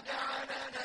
وَجَعَلَ